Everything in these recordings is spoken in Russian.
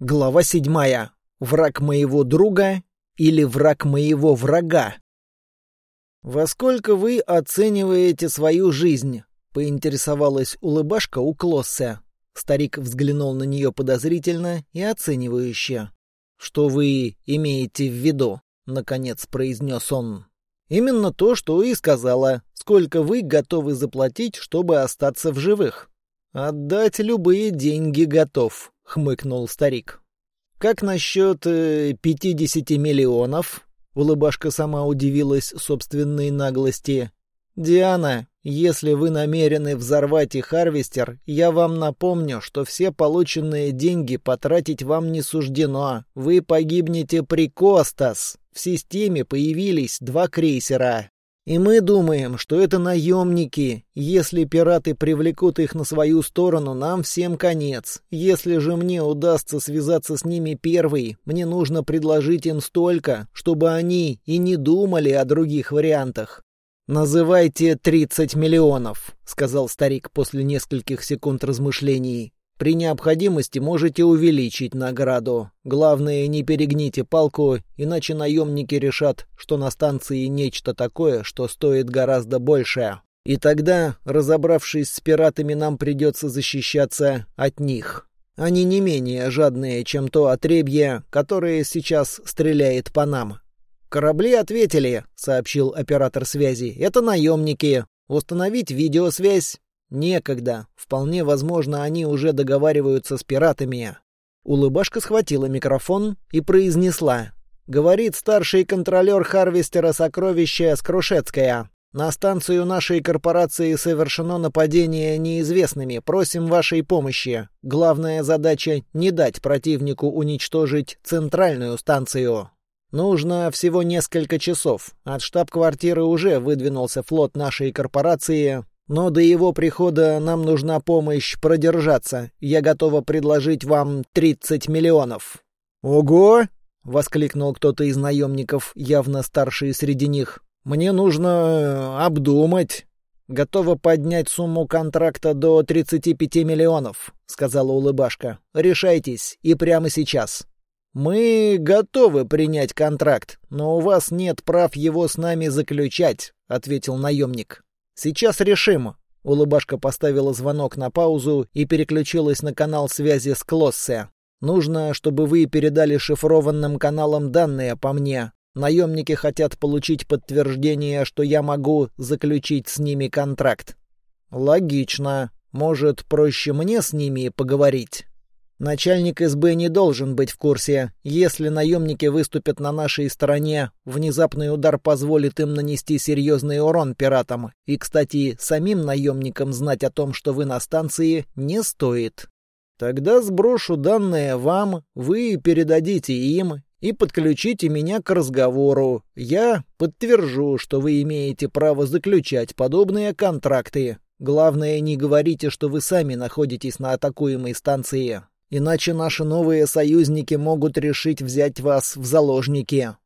Глава седьмая. Враг моего друга или враг моего врага? «Во сколько вы оцениваете свою жизнь?» — поинтересовалась улыбашка у Клосса. Старик взглянул на нее подозрительно и оценивающе. «Что вы имеете в виду?» — наконец произнес он. «Именно то, что и сказала. Сколько вы готовы заплатить, чтобы остаться в живых?» «Отдать любые деньги готов», — хмыкнул старик. «Как насчет э, пятидесяти миллионов?» Улыбашка сама удивилась собственной наглости. «Диана, если вы намерены взорвать и Харвестер, я вам напомню, что все полученные деньги потратить вам не суждено. Вы погибнете при Костас. В системе появились два крейсера. И мы думаем, что это наемники. Если пираты привлекут их на свою сторону, нам всем конец. Если же мне удастся связаться с ними первой, мне нужно предложить им столько, чтобы они и не думали о других вариантах. «Называйте тридцать миллионов», — сказал старик после нескольких секунд размышлений. При необходимости можете увеличить награду. Главное, не перегните палку, иначе наемники решат, что на станции нечто такое, что стоит гораздо больше. И тогда, разобравшись с пиратами, нам придется защищаться от них. Они не менее жадные, чем то отребье, которое сейчас стреляет по нам. «Корабли ответили», — сообщил оператор связи. «Это наемники. Установить видеосвязь Некогда. Вполне возможно, они уже договариваются с пиратами. Улыбашка схватила микрофон и произнесла. «Говорит старший контролер Харвестера сокровища Скрушецкая. На станцию нашей корпорации совершено нападение неизвестными. Просим вашей помощи. Главная задача — не дать противнику уничтожить центральную станцию. Нужно всего несколько часов. От штаб-квартиры уже выдвинулся флот нашей корпорации. Но до его прихода нам нужна помощь продержаться. Я готова предложить вам 30 миллионов». «Ого!» — воскликнул кто-то из наемников, явно старший среди них. «Мне нужно э, обдумать». «Готова поднять сумму контракта до 35 миллионов», — сказала улыбашка. «Решайтесь, и прямо сейчас». «Мы готовы принять контракт, но у вас нет прав его с нами заключать», — ответил наемник. «Сейчас решим». Улыбашка поставила звонок на паузу и переключилась на канал связи с Клоссе. «Нужно, чтобы вы передали шифрованным каналам данные по мне. Наемники хотят получить подтверждение, что я могу заключить с ними контракт». «Логично. Может, проще мне с ними поговорить?» Начальник СБ не должен быть в курсе. Если наемники выступят на нашей стороне, внезапный удар позволит им нанести серьезный урон пиратам. И, кстати, самим наемникам знать о том, что вы на станции, не стоит. Тогда сброшу данные вам, вы передадите им и подключите меня к разговору. Я подтвержу, что вы имеете право заключать подобные контракты. Главное, не говорите, что вы сами находитесь на атакуемой станции. Иначе наши новые союзники могут решить взять вас в заложники».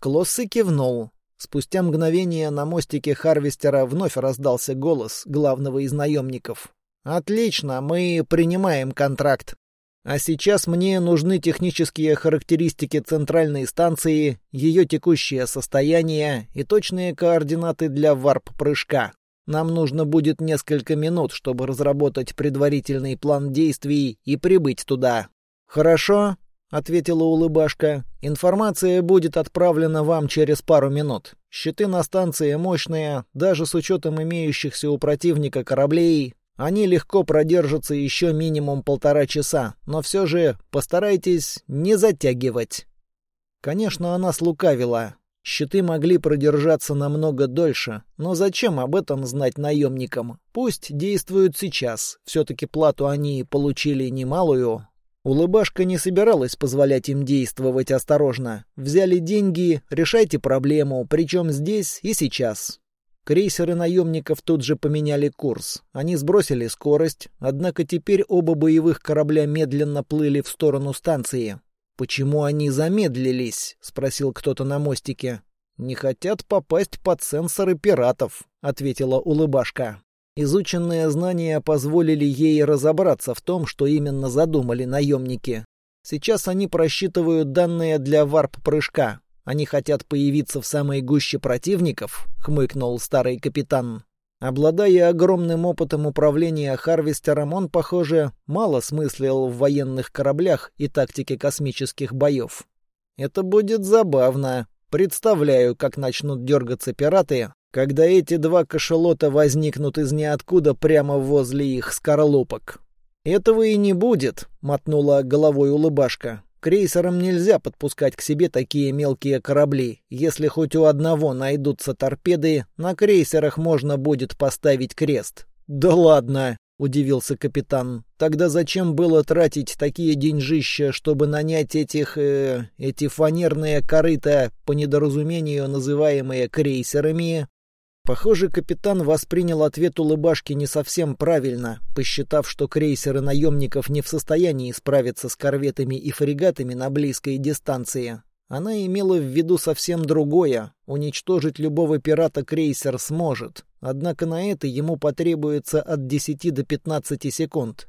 Клоссы кивнул. Спустя мгновение на мостике Харвестера вновь раздался голос главного из наемников. «Отлично, мы принимаем контракт. А сейчас мне нужны технические характеристики центральной станции, ее текущее состояние и точные координаты для варп-прыжка. Нам нужно будет несколько минут, чтобы разработать предварительный план действий и прибыть туда. Хорошо, ответила улыбашка. Информация будет отправлена вам через пару минут. Щиты на станции мощные, даже с учетом имеющихся у противника кораблей. Они легко продержатся еще минимум полтора часа, но все же постарайтесь не затягивать. Конечно, она слукавила. Щиты могли продержаться намного дольше, но зачем об этом знать наемникам? Пусть действуют сейчас, все-таки плату они получили немалую. Улыбашка не собиралась позволять им действовать осторожно. Взяли деньги, решайте проблему, причем здесь и сейчас. Крейсеры наемников тут же поменяли курс. Они сбросили скорость, однако теперь оба боевых корабля медленно плыли в сторону станции. «Почему они замедлились?» — спросил кто-то на мостике. «Не хотят попасть под сенсоры пиратов», — ответила улыбашка. Изученные знания позволили ей разобраться в том, что именно задумали наемники. Сейчас они просчитывают данные для варп-прыжка. Они хотят появиться в самой гуще противников, хмыкнул старый капитан. Обладая огромным опытом управления Харвестером, он, похоже, мало смыслил в военных кораблях и тактике космических боев. Это будет забавно. Представляю, как начнут дергаться пираты, когда эти два кошелота возникнут из ниоткуда прямо возле их скорлупок. «Этого и не будет», — мотнула головой улыбашка. «Крейсерам нельзя подпускать к себе такие мелкие корабли. Если хоть у одного найдутся торпеды, на крейсерах можно будет поставить крест». «Да ладно!» — удивился капитан. «Тогда зачем было тратить такие деньжища, чтобы нанять этих... Э, эти фанерные корыта, по недоразумению называемые крейсерами, Похоже, капитан воспринял ответ улыбашки не совсем правильно, посчитав, что крейсеры наемников не в состоянии справиться с корветами и фрегатами на близкой дистанции. Она имела в виду совсем другое. Уничтожить любого пирата крейсер сможет. Однако на это ему потребуется от 10 до 15 секунд.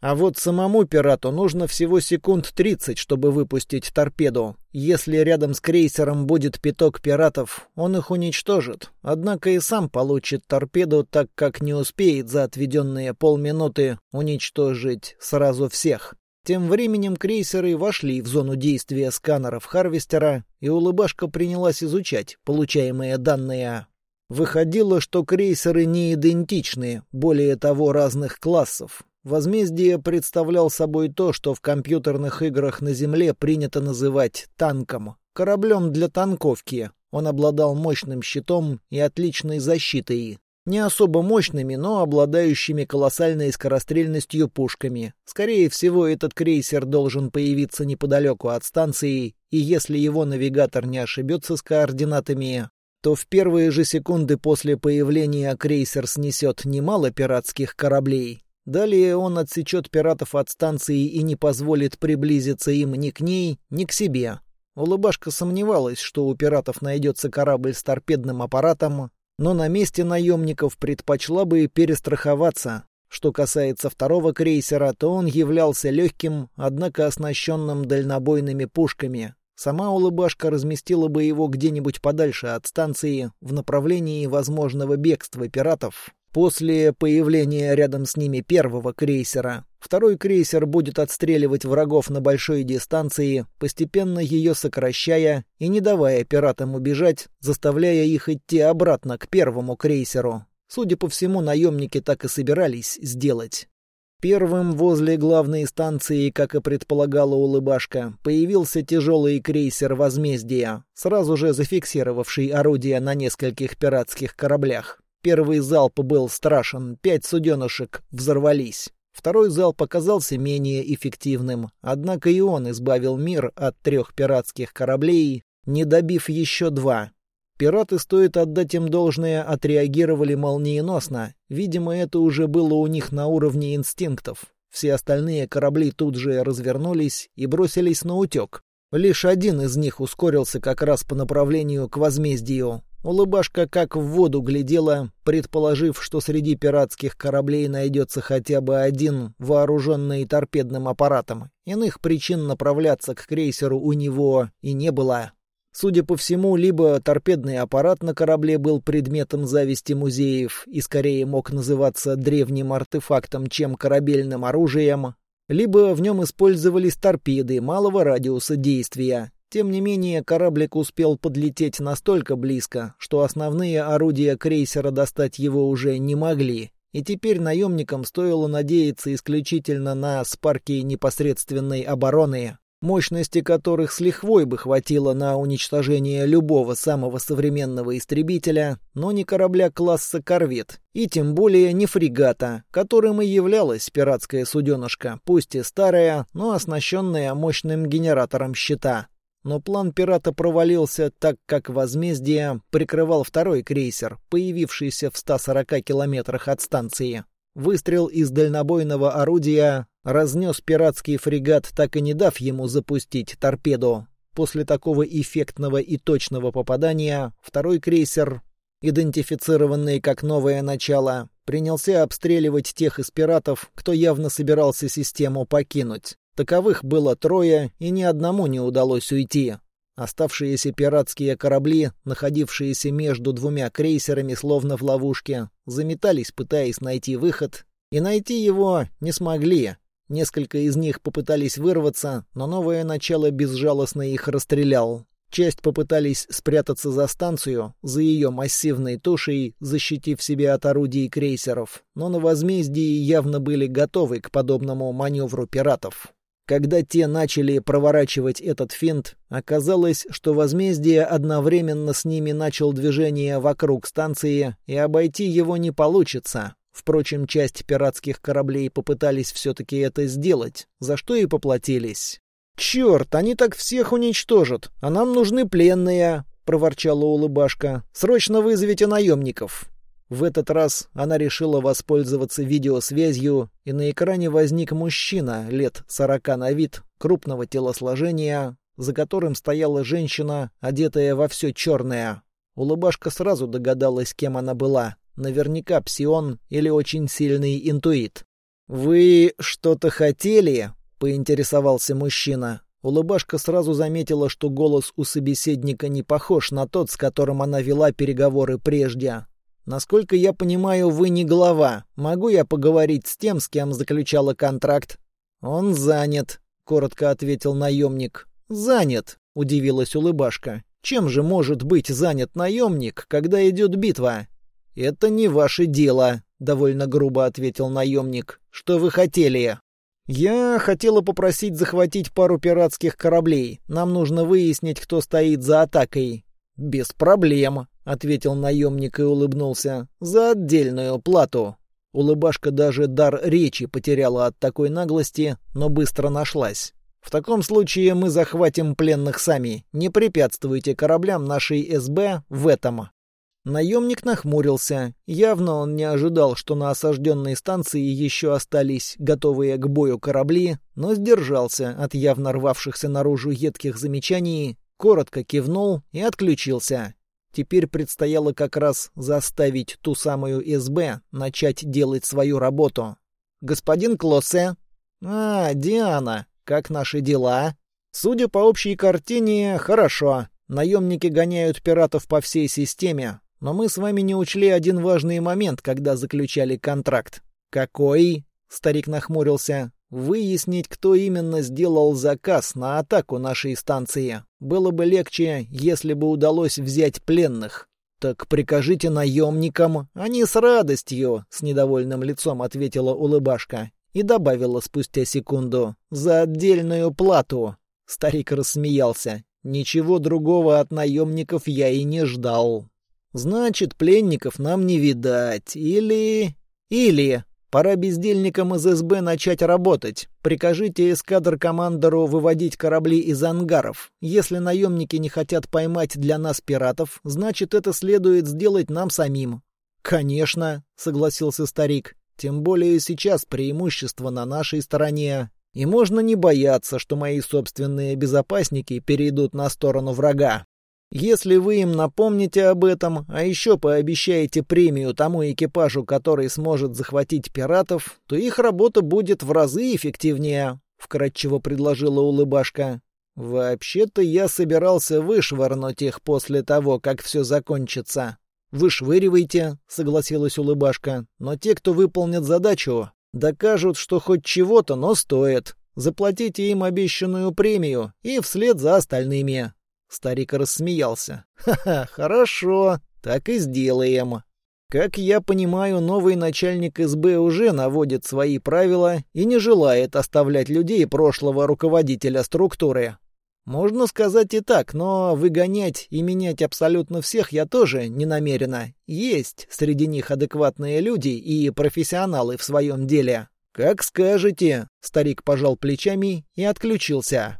А вот самому пирату нужно всего секунд 30, чтобы выпустить торпеду. Если рядом с крейсером будет пяток пиратов, он их уничтожит. Однако и сам получит торпеду, так как не успеет за отведенные полминуты уничтожить сразу всех. Тем временем крейсеры вошли в зону действия сканеров Харвестера, и улыбашка принялась изучать получаемые данные. Выходило, что крейсеры не идентичны, более того, разных классов. Возмездие представлял собой то, что в компьютерных играх на Земле принято называть танком, кораблем для танковки. Он обладал мощным щитом и отличной защитой. Не особо мощными, но обладающими колоссальной скорострельностью пушками. Скорее всего, этот крейсер должен появиться неподалеку от станции, и если его навигатор не ошибется с координатами, то в первые же секунды после появления крейсер снесет немало пиратских кораблей. Далее он отсечет пиратов от станции и не позволит приблизиться им ни к ней, ни к себе. Улыбашка сомневалась, что у пиратов найдется корабль с торпедным аппаратом, но на месте наемников предпочла бы перестраховаться. Что касается второго крейсера, то он являлся легким, однако оснащенным дальнобойными пушками. Сама улыбашка разместила бы его где-нибудь подальше от станции, в направлении возможного бегства пиратов, После появления рядом с ними первого крейсера, второй крейсер будет отстреливать врагов на большой дистанции, постепенно ее сокращая и не давая пиратам убежать, заставляя их идти обратно к первому крейсеру. Судя по всему, наемники так и собирались сделать. Первым возле главной станции, как и предполагала улыбашка, появился тяжелый крейсер «Возмездия», сразу же зафиксировавший орудия на нескольких пиратских кораблях. Первый залп был страшен, пять суденышек взорвались. Второй залп оказался менее эффективным, однако и он избавил мир от трех пиратских кораблей, не добив еще два. Пираты, стоит отдать им должное, отреагировали молниеносно. Видимо, это уже было у них на уровне инстинктов. Все остальные корабли тут же развернулись и бросились на утек. Лишь один из них ускорился как раз по направлению к возмездию. Улыбашка как в воду глядела, предположив, что среди пиратских кораблей найдется хотя бы один, вооруженный торпедным аппаратом. Иных причин направляться к крейсеру у него и не было. Судя по всему, либо торпедный аппарат на корабле был предметом зависти музеев и скорее мог называться древним артефактом, чем корабельным оружием, либо в нем использовались торпеды малого радиуса действия, тем не менее, кораблик успел подлететь настолько близко, что основные орудия крейсера достать его уже не могли. И теперь наемникам стоило надеяться исключительно на спарки непосредственной обороны, мощности которых с лихвой бы хватило на уничтожение любого самого современного истребителя, но не корабля класса «Корвет», и тем более не фрегата, которым и являлась пиратская суденышка, пусть и старая, но оснащенная мощным генератором щита. Но план пирата провалился, так как возмездие прикрывал второй крейсер, появившийся в 140 километрах от станции. Выстрел из дальнобойного орудия разнес пиратский фрегат, так и не дав ему запустить торпеду. После такого эффектного и точного попадания второй крейсер, идентифицированный как новое начало, принялся обстреливать тех из пиратов, кто явно собирался систему покинуть. Таковых было трое, и ни одному не удалось уйти. Оставшиеся пиратские корабли, находившиеся между двумя крейсерами словно в ловушке, заметались, пытаясь найти выход, и найти его не смогли. Несколько из них попытались вырваться, но новое начало безжалостно их расстрелял. Часть попытались спрятаться за станцию, за ее массивной тушей, защитив себя от орудий крейсеров, но на возмездии явно были готовы к подобному маневру пиратов. Когда те начали проворачивать этот финт, оказалось, что возмездие одновременно с ними начал движение вокруг станции, и обойти его не получится. Впрочем, часть пиратских кораблей попытались все-таки это сделать, за что и поплатились. «Черт, они так всех уничтожат, а нам нужны пленные», — проворчала улыбашка. «Срочно вызовите наемников». В этот раз она решила воспользоваться видеосвязью, и на экране возник мужчина лет сорока на вид, крупного телосложения, за которым стояла женщина, одетая во все черное. Улыбашка сразу догадалась, кем она была. Наверняка псион или очень сильный интуит. «Вы что-то хотели?» — поинтересовался мужчина. Улыбашка сразу заметила, что голос у собеседника не похож на тот, с которым она вела переговоры прежде. Насколько я понимаю, вы не глава. Могу я поговорить с тем, с кем заключала контракт? Он занят, коротко ответил наемник. Занят, удивилась улыбашка. Чем же может быть занят наемник, когда идет битва? Это не ваше дело, довольно грубо ответил наемник. Что вы хотели? Я хотела попросить захватить пару пиратских кораблей. Нам нужно выяснить, кто стоит за атакой. Без проблем, — ответил наемник и улыбнулся. «За отдельную плату». Улыбашка даже дар речи потеряла от такой наглости, но быстро нашлась. «В таком случае мы захватим пленных сами. Не препятствуйте кораблям нашей СБ в этом». Наемник нахмурился. Явно он не ожидал, что на осажденной станции еще остались готовые к бою корабли, но сдержался от явно рвавшихся наружу едких замечаний, коротко кивнул и отключился. Теперь предстояло как раз заставить ту самую СБ начать делать свою работу. «Господин Клоссе?» «А, Диана, как наши дела?» «Судя по общей картине, хорошо. Наемники гоняют пиратов по всей системе. Но мы с вами не учли один важный момент, когда заключали контракт». «Какой?» — старик нахмурился. Выяснить, кто именно сделал заказ на атаку нашей станции, было бы легче, если бы удалось взять пленных. «Так прикажите наемникам, они с радостью», — с недовольным лицом ответила улыбашка и добавила спустя секунду, «за отдельную плату». Старик рассмеялся. «Ничего другого от наемников я и не ждал». «Значит, пленников нам не видать. Или...» «Или...» Пора бездельникам из СБ начать работать. Прикажите эскадр-командору выводить корабли из ангаров. Если наемники не хотят поймать для нас пиратов, значит, это следует сделать нам самим». «Конечно», — согласился старик. «Тем более сейчас преимущество на нашей стороне. И можно не бояться, что мои собственные безопасники перейдут на сторону врага. Если вы им напомните об этом, а еще пообещаете премию тому экипажу, который сможет захватить пиратов, то их работа будет в разы эффективнее», — вкратчиво предложила улыбашка. «Вообще-то я собирался вышвырнуть их после того, как все закончится». «Вышвыривайте», — согласилась улыбашка, «но те, кто выполнит задачу, докажут, что хоть чего-то, но стоит. Заплатите им обещанную премию и вслед за остальными. Старик рассмеялся. «Ха-ха, хорошо, так и сделаем». Как я понимаю, новый начальник СБ уже наводит свои правила и не желает оставлять людей прошлого руководителя структуры. Можно сказать и так, но выгонять и менять абсолютно всех я тоже не намерена. Есть среди них адекватные люди и профессионалы в своем деле. «Как скажете», — старик пожал плечами и отключился.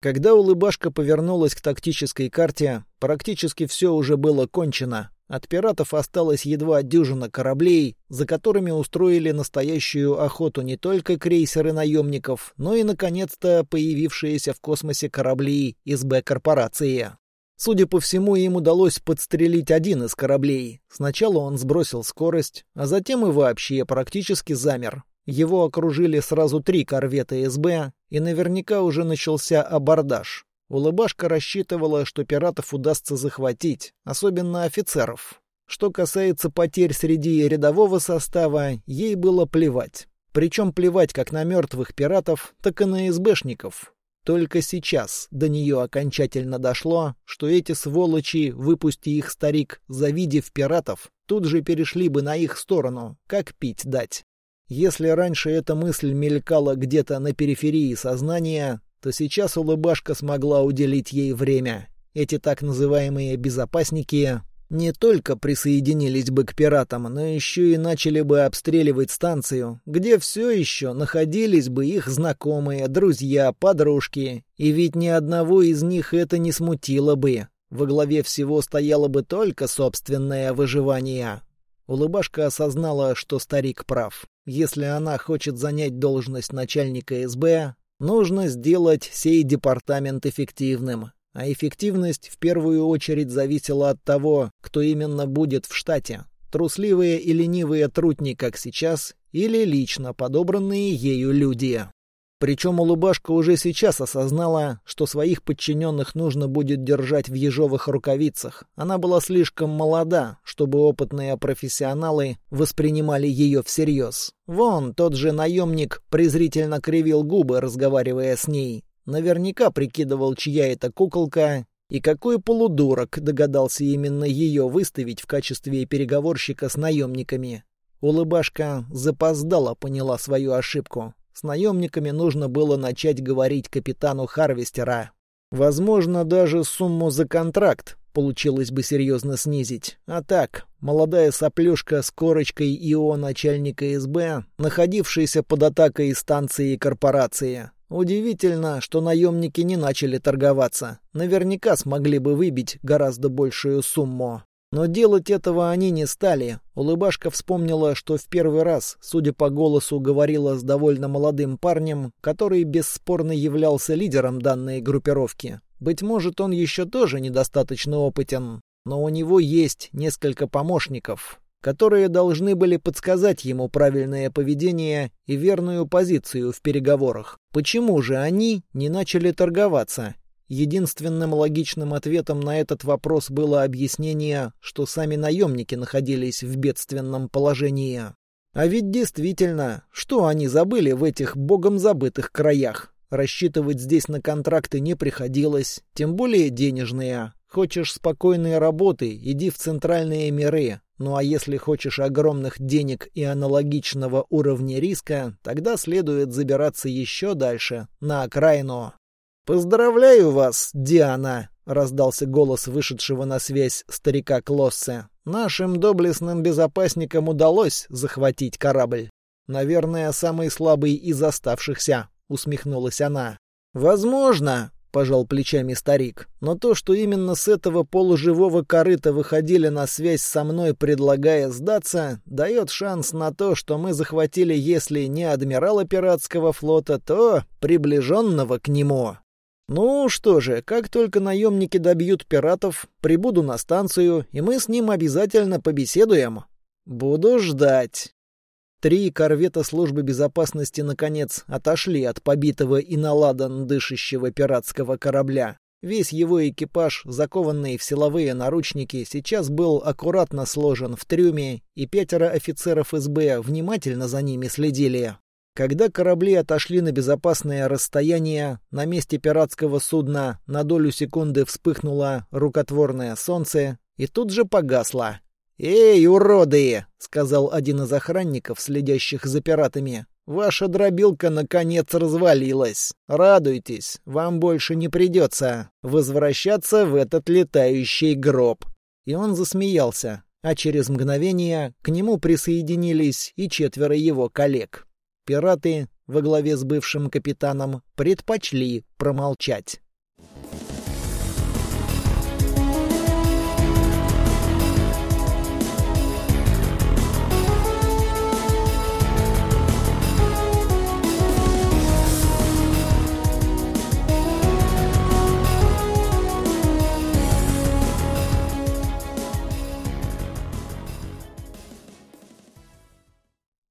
Когда улыбашка повернулась к тактической карте, практически все уже было кончено. От пиратов осталось едва дюжина кораблей, за которыми устроили настоящую охоту не только крейсеры наемников, но и, наконец-то, появившиеся в космосе корабли из Б-корпорации. Судя по всему, им удалось подстрелить один из кораблей. Сначала он сбросил скорость, а затем и вообще практически замер. Его окружили сразу три корвета СБ, и наверняка уже начался абордаж. Улыбашка рассчитывала, что пиратов удастся захватить, особенно офицеров. Что касается потерь среди рядового состава, ей было плевать. Причем плевать как на мертвых пиратов, так и на СБшников. Только сейчас до нее окончательно дошло, что эти сволочи, выпусти их старик, завидев пиратов, тут же перешли бы на их сторону, как пить дать. Если раньше эта мысль мелькала где-то на периферии сознания, то сейчас улыбашка смогла уделить ей время. Эти так называемые «безопасники» не только присоединились бы к пиратам, но еще и начали бы обстреливать станцию, где все еще находились бы их знакомые, друзья, подружки. И ведь ни одного из них это не смутило бы. Во главе всего стояло бы только собственное выживание. Улыбашка осознала, что старик прав. Если она хочет занять должность начальника СБ, нужно сделать сей департамент эффективным. А эффективность в первую очередь зависела от того, кто именно будет в штате. Трусливые и ленивые трутни, как сейчас, или лично подобранные ею люди. Причем улыбашка уже сейчас осознала, что своих подчиненных нужно будет держать в ежовых рукавицах. Она была слишком молода, чтобы опытные профессионалы воспринимали ее всерьез. Вон, тот же наемник презрительно кривил губы, разговаривая с ней. Наверняка прикидывал, чья это куколка, и какой полудурок догадался именно ее выставить в качестве переговорщика с наемниками. Улыбашка запоздала поняла свою ошибку. С наемниками нужно было начать говорить капитану Харвестера. Возможно, даже сумму за контракт получилось бы серьезно снизить. А так, молодая соплюшка с корочкой ИО начальника СБ, находившаяся под атакой станции корпорации, Удивительно, что наемники не начали торговаться. Наверняка смогли бы выбить гораздо большую сумму. Но делать этого они не стали. Улыбашка вспомнила, что в первый раз, судя по голосу, говорила с довольно молодым парнем, который бесспорно являлся лидером данной группировки. Быть может, он еще тоже недостаточно опытен, но у него есть несколько помощников которые должны были подсказать ему правильное поведение и верную позицию в переговорах. Почему же они не начали торговаться? Единственным логичным ответом на этот вопрос было объяснение, что сами наемники находились в бедственном положении. А ведь действительно, что они забыли в этих богом забытых краях? Рассчитывать здесь на контракты не приходилось, тем более денежные. Хочешь спокойной работы, иди в центральные миры, ну а если хочешь огромных денег и аналогичного уровня риска, тогда следует забираться еще дальше, на окраину. «Поздравляю вас, Диана!» — раздался голос вышедшего на связь старика Клоссе. «Нашим доблестным безопасникам удалось захватить корабль. Наверное, самый слабый из оставшихся», — усмехнулась она. «Возможно», — пожал плечами старик. «Но то, что именно с этого полуживого корыта выходили на связь со мной, предлагая сдаться, дает шанс на то, что мы захватили, если не адмирала пиратского флота, то приближенного к нему». «Ну что же, как только наемники добьют пиратов, прибуду на станцию, и мы с ним обязательно побеседуем. Буду ждать». Три корвета службы безопасности, наконец, отошли от побитого и наладан дышащего пиратского корабля. Весь его экипаж, закованный в силовые наручники, сейчас был аккуратно сложен в трюме, и пятеро офицеров СБ внимательно за ними следили. Когда корабли отошли на безопасное расстояние, на месте пиратского судна на долю секунды вспыхнуло рукотворное солнце и тут же погасло. «Эй, уроды!» — сказал один из охранников, следящих за пиратами. «Ваша дробилка, наконец, развалилась. Радуйтесь, вам больше не придется возвращаться в этот летающий гроб». И он засмеялся, а через мгновение к нему присоединились и четверо его коллег. Пираты во главе с бывшим капитаном предпочли промолчать.